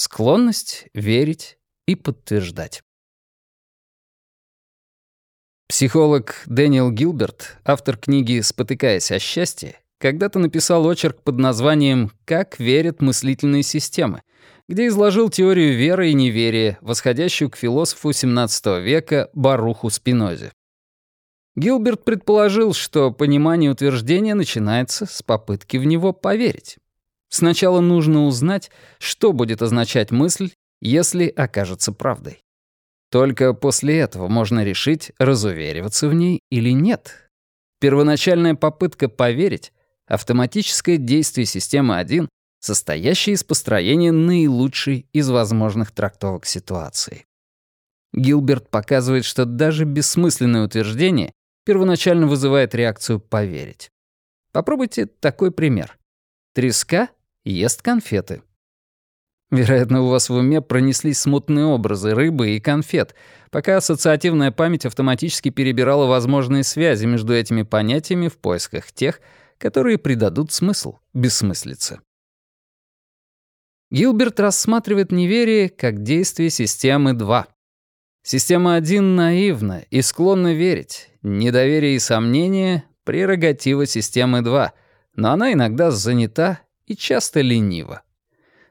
Склонность верить и подтверждать. Психолог Дэниел Гилберт, автор книги «Спотыкаясь о счастье», когда-то написал очерк под названием «Как верят мыслительные системы», где изложил теорию веры и неверия, восходящую к философу XVII века Баруху Спинозе. Гилберт предположил, что понимание утверждения начинается с попытки в него поверить. Сначала нужно узнать, что будет означать мысль, если окажется правдой. Только после этого можно решить, разувериваться в ней или нет. Первоначальная попытка поверить — автоматическое действие системы 1, состоящее из построения наилучшей из возможных трактовок ситуации. Гилберт показывает, что даже бессмысленное утверждение первоначально вызывает реакцию «поверить». Попробуйте такой пример. Треска ест конфеты. Вероятно, у вас в уме пронеслись смутные образы рыбы и конфет, пока ассоциативная память автоматически перебирала возможные связи между этими понятиями в поисках тех, которые придадут смысл бессмыслице. Гилберт рассматривает неверие как действие системы 2. Система 1 наивна и склонна верить. Недоверие и сомнение — прерогатива системы 2, но она иногда занята и часто ленива.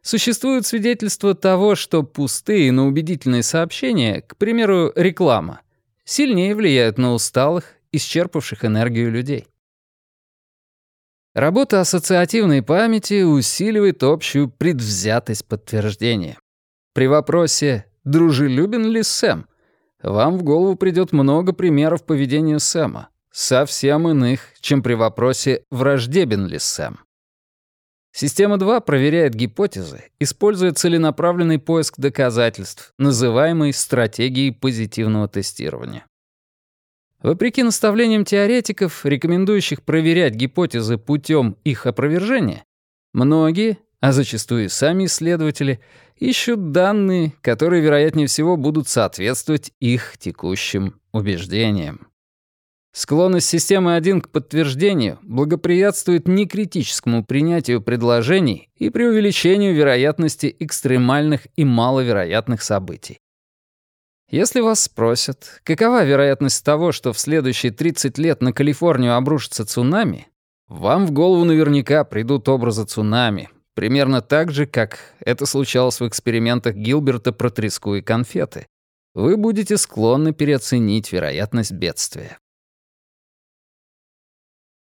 Существуют свидетельства того, что пустые, но убедительные сообщения, к примеру, реклама, сильнее влияют на усталых, исчерпавших энергию людей. Работа ассоциативной памяти усиливает общую предвзятость подтверждения. При вопросе «дружелюбен ли Сэм?» вам в голову придет много примеров поведения Сэма, совсем иных, чем при вопросе «враждебен ли Сэм?». Система 2 проверяет гипотезы, используя целенаправленный поиск доказательств, называемый стратегией позитивного тестирования. Вопреки наставлениям теоретиков, рекомендующих проверять гипотезы путем их опровержения, многие, а зачастую и сами исследователи, ищут данные, которые, вероятнее всего, будут соответствовать их текущим убеждениям. Склонность системы 1 к подтверждению благоприятствует некритическому принятию предложений и преувеличению вероятности экстремальных и маловероятных событий. Если вас спросят, какова вероятность того, что в следующие 30 лет на Калифорнию обрушится цунами, вам в голову наверняка придут образы цунами, примерно так же, как это случалось в экспериментах Гилберта про треску и конфеты. Вы будете склонны переоценить вероятность бедствия.